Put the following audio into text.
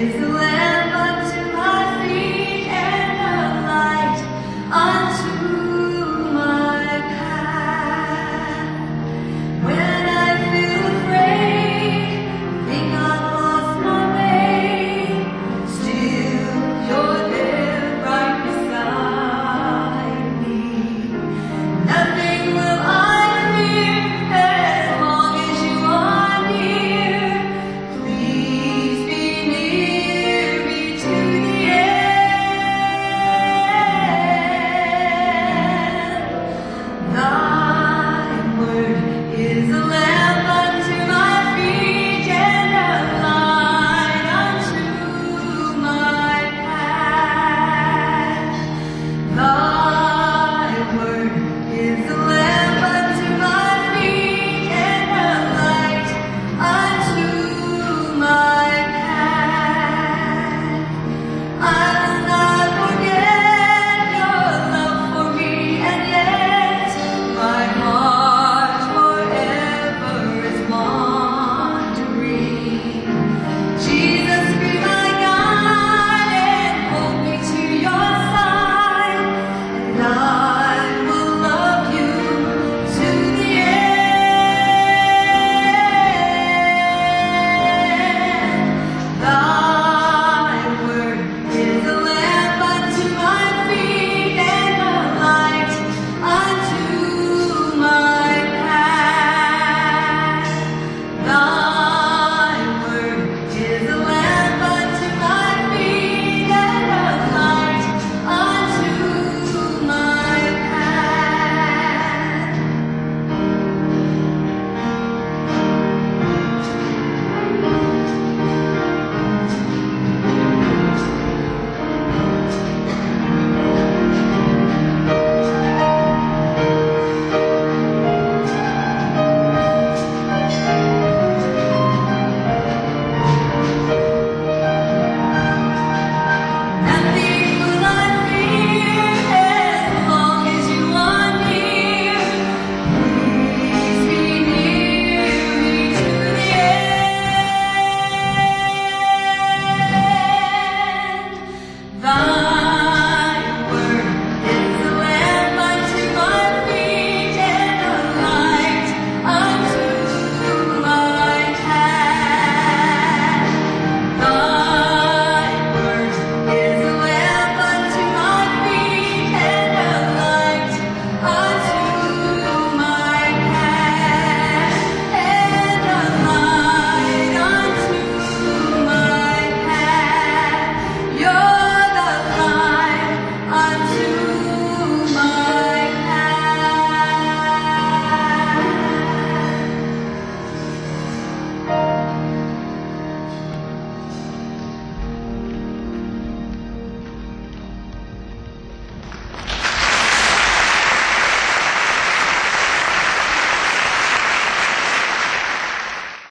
is the way.